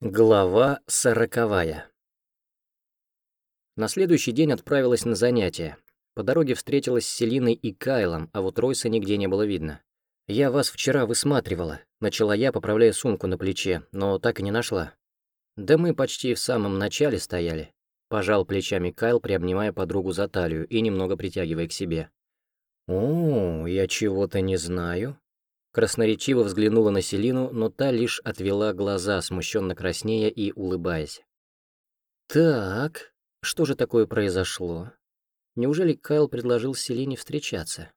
Глава сороковая. На следующий день отправилась на занятия. По дороге встретилась с Селиной и Кайлом, а вот Ройса нигде не было видно. «Я вас вчера высматривала», — начала я, поправляя сумку на плече, но так и не нашла. «Да мы почти в самом начале стояли», — пожал плечами Кайл, приобнимая подругу за талию и немного притягивая к себе. «О, я чего-то не знаю», Красноречиво взглянула на Селину, но та лишь отвела глаза, смущенно краснея и улыбаясь. «Так, что же такое произошло? Неужели Кайл предложил Селине встречаться?»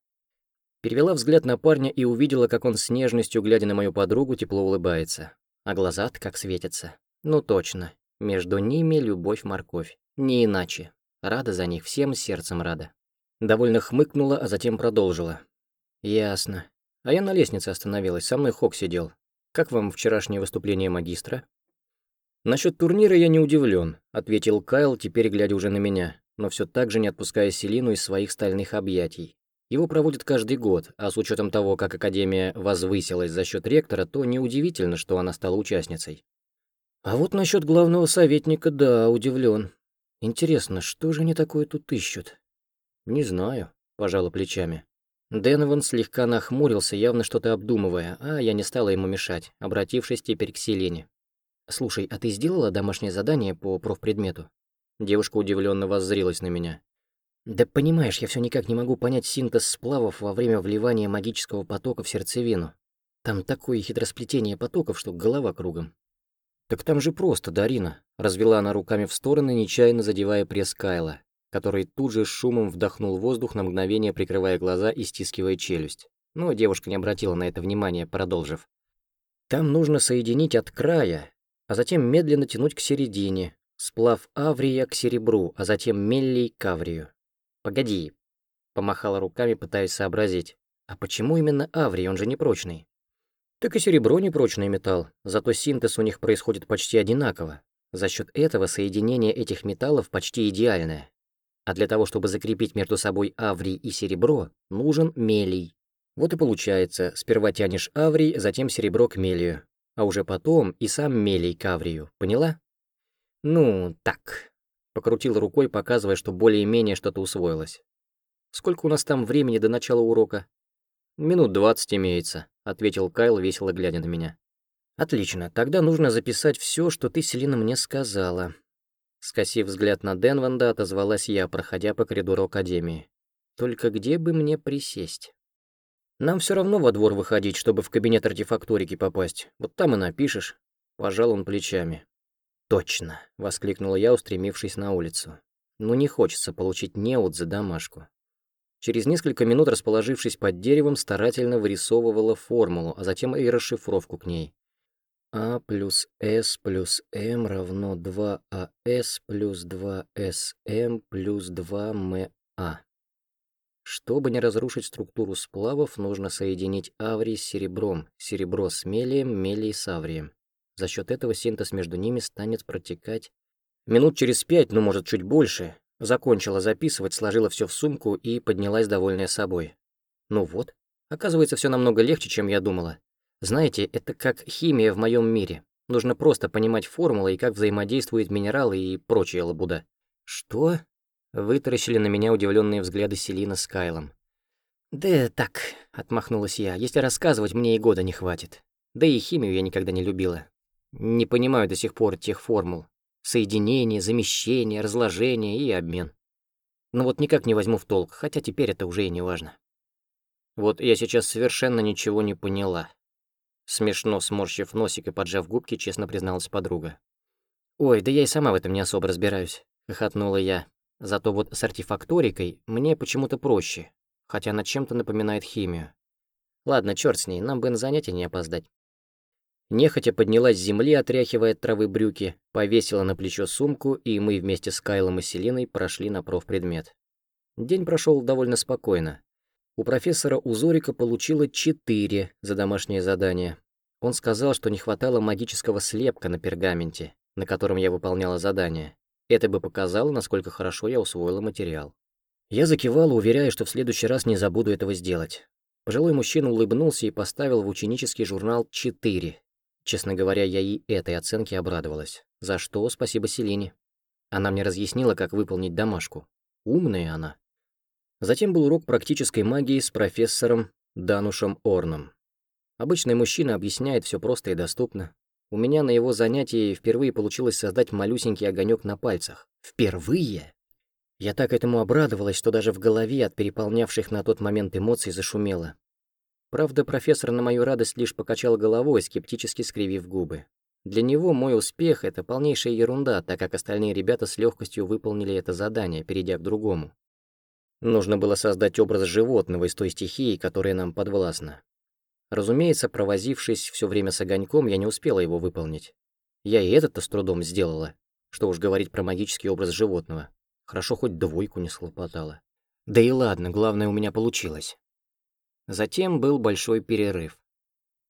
Перевела взгляд на парня и увидела, как он с нежностью, глядя на мою подругу, тепло улыбается. А глаза-то как светятся. Ну точно, между ними любовь-морковь. Не иначе. Рада за них, всем сердцем рада. Довольно хмыкнула, а затем продолжила. «Ясно. А я на лестнице остановилась, со мной Хок сидел. Как вам вчерашнее выступление магистра? Насчет турнира я не удивлен, ответил Кайл, теперь глядя уже на меня, но все так же не отпуская Селину из своих стальных объятий. Его проводят каждый год, а с учетом того, как Академия возвысилась за счет ректора, то неудивительно, что она стала участницей. А вот насчет главного советника, да, удивлен. Интересно, что же они такое тут ищут? Не знаю, пожала плечами. Денован слегка нахмурился, явно что-то обдумывая, а я не стала ему мешать, обратившись теперь к Селене. «Слушай, а ты сделала домашнее задание по профпредмету?» Девушка удивленно воззрилась на меня. «Да понимаешь, я все никак не могу понять синтез сплавов во время вливания магического потока в сердцевину. Там такое хитросплетение потоков, что голова кругом». «Так там же просто, Дарина», — развела она руками в стороны, нечаянно задевая пресс Кайла который тут же шумом вдохнул воздух на мгновение, прикрывая глаза и стискивая челюсть. Но девушка не обратила на это внимания, продолжив. «Там нужно соединить от края, а затем медленно тянуть к середине, сплав аврия к серебру, а затем меллий к аврию. Погоди», — помахала руками, пытаясь сообразить. «А почему именно аврий, он же непрочный?» Так и серебро непрочный металл, зато синтез у них происходит почти одинаково. За счет этого соединение этих металлов почти идеальное. А для того, чтобы закрепить между собой аврий и серебро, нужен мелий. Вот и получается, сперва тянешь аврий, затем серебро к мелию, а уже потом и сам мелий к аврию, поняла? Ну, так. Покрутил рукой, показывая, что более-менее что-то усвоилось. Сколько у нас там времени до начала урока? Минут двадцать имеется, ответил Кайл, весело глядя на меня. Отлично, тогда нужно записать все, что ты, Селина, мне сказала. Скосив взгляд на Денванда, отозвалась я, проходя по коридору Академии. «Только где бы мне присесть?» «Нам все равно во двор выходить, чтобы в кабинет артефакторики попасть. Вот там и напишешь». Пожал он плечами. «Точно!» — воскликнула я, устремившись на улицу. «Ну не хочется получить неуд за домашку». Через несколько минут, расположившись под деревом, старательно вырисовывала формулу, а затем и расшифровку к ней. А плюс С плюс М равно 2АС плюс 2СМ плюс 2МА. Чтобы не разрушить структуру сплавов, нужно соединить аврий с серебром, серебро с мелием, мелий с аврием. За счет этого синтез между ними станет протекать минут через пять, ну, может, чуть больше. Закончила записывать, сложила все в сумку и поднялась довольная собой. Ну вот, оказывается, все намного легче, чем я думала. Знаете, это как химия в моем мире. Нужно просто понимать формулы и как взаимодействуют минералы и прочая лабуда. Что? Вытаращили на меня удивленные взгляды Селина с Кайлом. «Да так», — отмахнулась я, — «если рассказывать, мне и года не хватит. Да и химию я никогда не любила. Не понимаю до сих пор тех формул. Соединение, замещение, разложение и обмен. Но вот никак не возьму в толк, хотя теперь это уже и не важно. Вот я сейчас совершенно ничего не поняла. Смешно сморщив носик и поджав губки, честно призналась подруга. «Ой, да я и сама в этом не особо разбираюсь», — хохотнула я. «Зато вот с артефакторикой мне почему-то проще, хотя она чем-то напоминает химию. Ладно, черт с ней, нам бы на занятия не опоздать». Нехотя поднялась с земли, отряхивая от травы брюки, повесила на плечо сумку, и мы вместе с Кайлом и Селиной прошли на профпредмет. День прошел довольно спокойно. У профессора Узорика получила 4 за домашнее задание. Он сказал, что не хватало магического слепка на пергаменте, на котором я выполняла задание. Это бы показало, насколько хорошо я усвоила материал. Я закивала, уверяя, что в следующий раз не забуду этого сделать. Пожилой мужчина улыбнулся и поставил в ученический журнал 4. Честно говоря, я и этой оценке обрадовалась. За что спасибо Селине. Она мне разъяснила, как выполнить домашку. Умная она. Затем был урок практической магии с профессором Данушем Орном. Обычный мужчина объясняет все просто и доступно. У меня на его занятии впервые получилось создать малюсенький огонек на пальцах. Впервые! Я так этому обрадовалась, что даже в голове от переполнявших на тот момент эмоций зашумело. Правда, профессор на мою радость лишь покачал головой, скептически скривив губы. Для него мой успех — это полнейшая ерунда, так как остальные ребята с легкостью выполнили это задание, перейдя к другому. Нужно было создать образ животного из той стихии, которая нам подвластна. Разумеется, провозившись все время с огоньком, я не успела его выполнить. Я и этот-то с трудом сделала. Что уж говорить про магический образ животного. Хорошо хоть двойку не схлопотала. Да и ладно, главное у меня получилось. Затем был большой перерыв.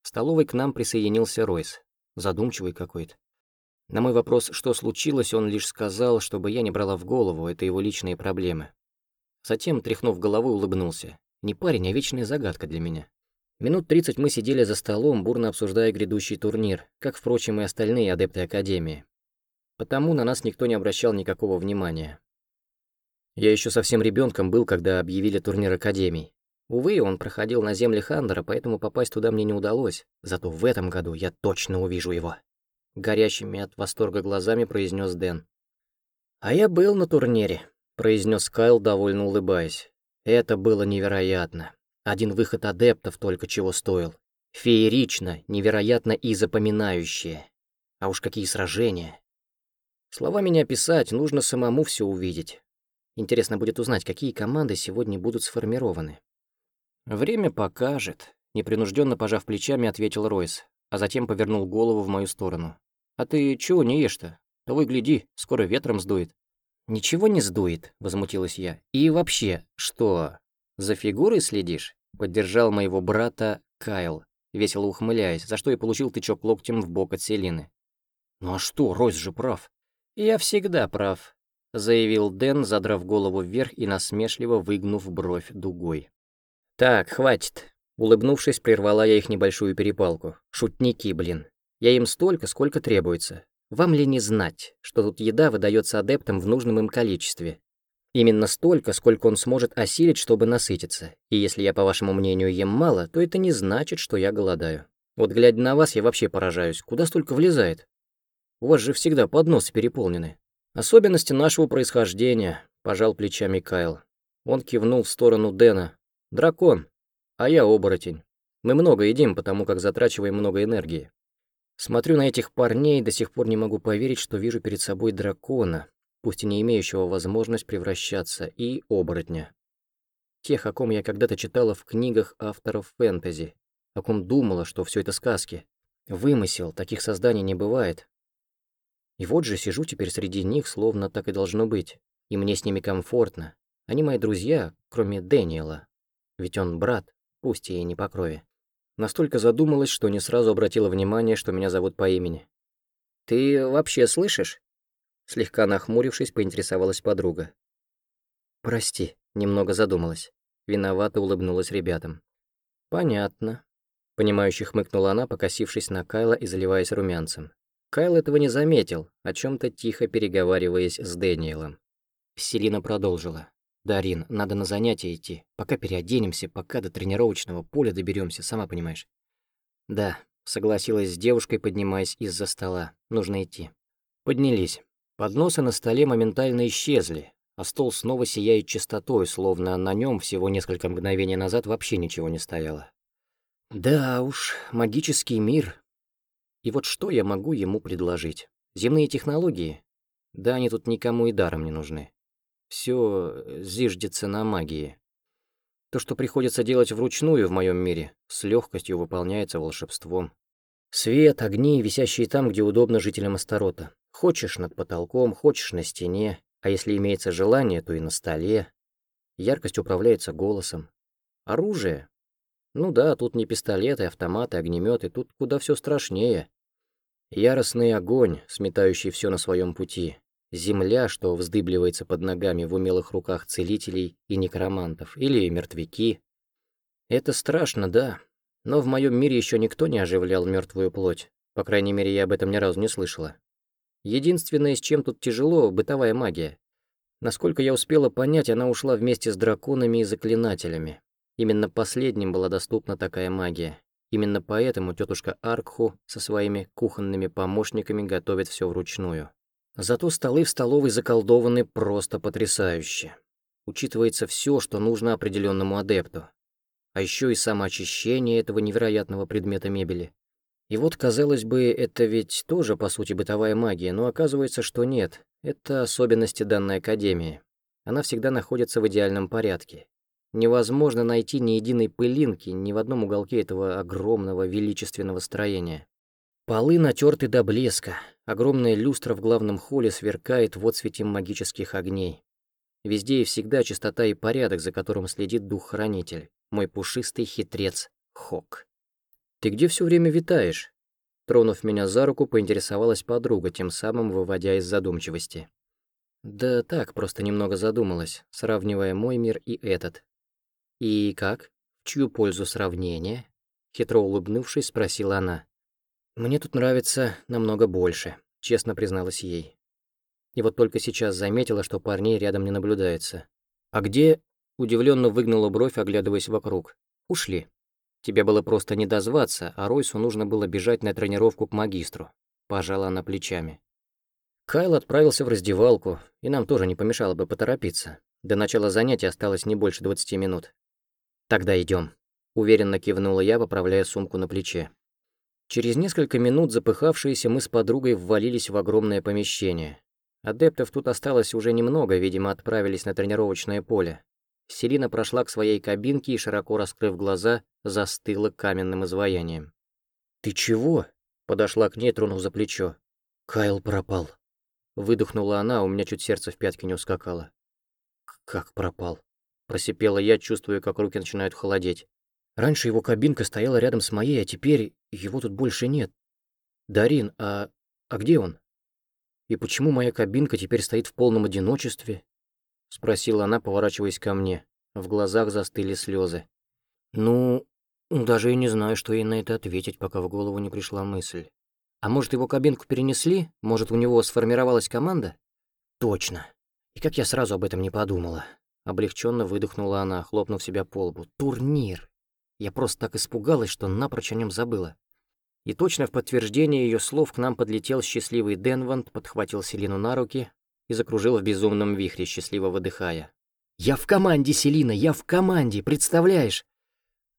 В столовой к нам присоединился Ройс, задумчивый какой-то. На мой вопрос, что случилось, он лишь сказал, чтобы я не брала в голову, это его личные проблемы. Затем, тряхнув головой, улыбнулся. Не парень, а вечная загадка для меня. Минут тридцать мы сидели за столом, бурно обсуждая грядущий турнир, как, впрочем, и остальные адепты Академии. Потому на нас никто не обращал никакого внимания. Я еще совсем ребенком был, когда объявили турнир Академий. Увы, он проходил на земле Хандера, поэтому попасть туда мне не удалось. Зато в этом году я точно увижу его. Горящими от восторга глазами произнес Дэн. «А я был на турнире», произнес Кайл, довольно улыбаясь. Это было невероятно. Один выход адептов только чего стоил. Феерично, невероятно и запоминающее. А уж какие сражения. Словами не описать, нужно самому все увидеть. Интересно будет узнать, какие команды сегодня будут сформированы. Время покажет, непринужденно пожав плечами, ответил Ройс, а затем повернул голову в мою сторону. А ты чего не ешь-то? Того и гляди, скоро ветром сдует. «Ничего не сдует», — возмутилась я. «И вообще, что, за фигурой следишь?» — поддержал моего брата Кайл, весело ухмыляясь, за что и получил тычок локтем в бок от Селины. «Ну а что, Ройс же прав». «Я всегда прав», — заявил Дэн, задрав голову вверх и насмешливо выгнув бровь дугой. «Так, хватит», — улыбнувшись, прервала я их небольшую перепалку. «Шутники, блин. Я им столько, сколько требуется. Вам ли не знать, что тут еда выдается адептам в нужном им количестве? Именно столько, сколько он сможет осилить, чтобы насытиться. И если я, по вашему мнению, ем мало, то это не значит, что я голодаю. Вот глядя на вас, я вообще поражаюсь, куда столько влезает? У вас же всегда подносы переполнены. Особенности нашего происхождения, пожал плечами Кайл. Он кивнул в сторону Дэна. Дракон, а я оборотень. Мы много едим, потому как затрачиваем много энергии. Смотрю на этих парней и до сих пор не могу поверить, что вижу перед собой дракона, пусть и не имеющего возможность превращаться, и оборотня. Тех, о ком я когда-то читала в книгах авторов фэнтези, о ком думала, что все это сказки. Вымысел, таких созданий не бывает. И вот же сижу теперь среди них, словно так и должно быть, и мне с ними комфортно. Они мои друзья, кроме Дэниела, ведь он брат, пусть и не по крови. Настолько задумалась, что не сразу обратила внимание, что меня зовут по имени. «Ты вообще слышишь?» Слегка нахмурившись, поинтересовалась подруга. «Прости», — немного задумалась. Виновато улыбнулась ребятам. «Понятно», — понимающе хмыкнула она, покосившись на Кайла и заливаясь румянцем. Кайл этого не заметил, о чем то тихо переговариваясь с Дэниелом. Селина продолжила. «Дарин, надо на занятия идти. Пока переоденемся, пока до тренировочного поля доберемся, сама понимаешь». «Да», — согласилась с девушкой, поднимаясь из-за стола. «Нужно идти». Поднялись. Подносы на столе моментально исчезли, а стол снова сияет чистотой, словно на нем всего несколько мгновений назад вообще ничего не стояло. Да уж, магический мир. И вот что я могу ему предложить? Земные технологии? Да они тут никому и даром не нужны. Все э, зиждется на магии. То, что приходится делать вручную в моем мире, с легкостью выполняется волшебством. Свет, огни, висящие там, где удобно жителям Астарота. Хочешь над потолком, хочешь на стене, а если имеется желание, то и на столе. Яркость управляется голосом. Оружие? Ну да, тут не пистолеты, автоматы, огнеметы, тут куда все страшнее. Яростный огонь, сметающий все на своем пути. Земля, что вздыбливается под ногами в умелых руках целителей и некромантов, или мертвяки. Это страшно, да, но в моем мире еще никто не оживлял мертвую плоть. По крайней мере, я об этом ни разу не слышала. Единственное, с чем тут тяжело, — бытовая магия. Насколько я успела понять, она ушла вместе с драконами и заклинателями. Именно последним была доступна такая магия. Именно поэтому тетушка Аркху со своими кухонными помощниками готовит все вручную. Зато столы в столовой заколдованы просто потрясающе. Учитывается все, что нужно определенному адепту. А еще и самоочищение этого невероятного предмета мебели. И вот, казалось бы, это ведь тоже, по сути, бытовая магия, но оказывается, что нет. Это особенности данной академии. Она всегда находится в идеальном порядке. Невозможно найти ни единой пылинки ни в одном уголке этого огромного величественного строения. Полы натерты до блеска, огромная люстра в главном холле сверкает в отсвете магических огней. Везде и всегда чистота и порядок, за которым следит дух-хранитель, мой пушистый хитрец Хок. «Ты где все время витаешь?» Тронув меня за руку, поинтересовалась подруга, тем самым выводя из задумчивости. Да так, просто немного задумалась, сравнивая мой мир и этот. «И как? В чью пользу сравнение?» Хитро улыбнувшись, спросила она. «Мне тут нравится намного больше», — честно призналась ей. И вот только сейчас заметила, что парней рядом не наблюдается. «А где?» — удивленно выгнула бровь, оглядываясь вокруг. «Ушли». Тебе было просто не дозваться, а Ройсу нужно было бежать на тренировку к магистру. Пожала она плечами. Кайл отправился в раздевалку, и нам тоже не помешало бы поторопиться. До начала занятия осталось не больше 20 минут. Тогда идем. Уверенно кивнула я, поправляя сумку на плече. Через несколько минут запыхавшиеся мы с подругой ввалились в огромное помещение. Адептов тут осталось уже немного, видимо, отправились на тренировочное поле. Селина прошла к своей кабинке и, широко раскрыв глаза, застыла каменным изваянием. «Ты чего?» — подошла к ней, тронув за плечо. «Кайл пропал». Выдохнула она, у меня чуть сердце в пятки не ускакало. «Как пропал?» — просипела я, чувствуя, как руки начинают холодеть. «Раньше его кабинка стояла рядом с моей, а теперь его тут больше нет. Дарин, а... а где он? И почему моя кабинка теперь стоит в полном одиночестве?» — спросила она, поворачиваясь ко мне. В глазах застыли слезы. «Ну, даже и не знаю, что ей на это ответить, пока в голову не пришла мысль. А может, его кабинку перенесли? Может, у него сформировалась команда? Точно. И как я сразу об этом не подумала. Облегченно выдохнула она, хлопнув себя по лбу. Турнир. Я просто так испугалась, что напрочь о нем забыла. И точно в подтверждение ее слов к нам подлетел счастливый Денвант, подхватил Селину на руки, и закружил в безумном вихре, счастливо выдыхая. «Я в команде, Селина, я в команде, представляешь?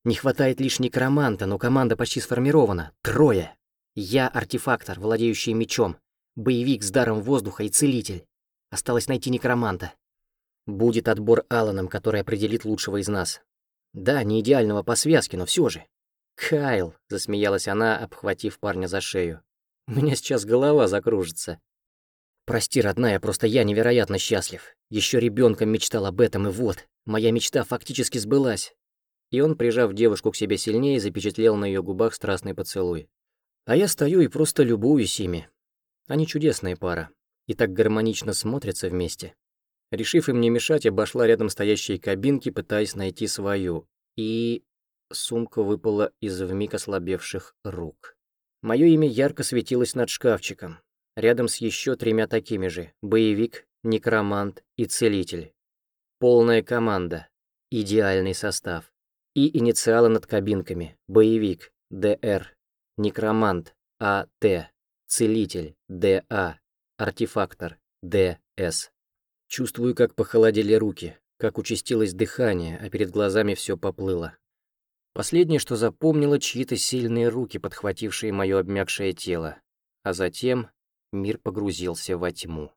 Не хватает лишь некроманта, но команда почти сформирована. Трое. Я артефактор, владеющий мечом, боевик с даром воздуха и целитель. Осталось найти некроманта. Будет отбор Аланом, который определит лучшего из нас. Да, не идеального по связке, но все же. «Кайл», — засмеялась она, обхватив парня за шею. «У меня сейчас голова закружится». Прости, родная, просто я невероятно счастлив. Еще ребенком мечтал об этом, и вот, моя мечта фактически сбылась. И он, прижав девушку к себе сильнее, запечатлел на ее губах страстный поцелуй. А я стою и просто любуюсь ими. Они чудесная пара. И так гармонично смотрятся вместе. Решив им не мешать, обошла рядом стоящие кабинки, пытаясь найти свою. И... Сумка выпала из вмиг ослабевших рук. Мое имя ярко светилось над шкафчиком рядом с еще тремя такими же – боевик, некромант и целитель. Полная команда, идеальный состав. И инициалы над кабинками – боевик, ДР, некромант, АТ, целитель, ДА, артефактор, ДС. Чувствую, как похолодели руки, как участилось дыхание, а перед глазами все поплыло. Последнее, что запомнило, чьи-то сильные руки, подхватившие мое обмякшее тело. А затем мир погрузился во тьму.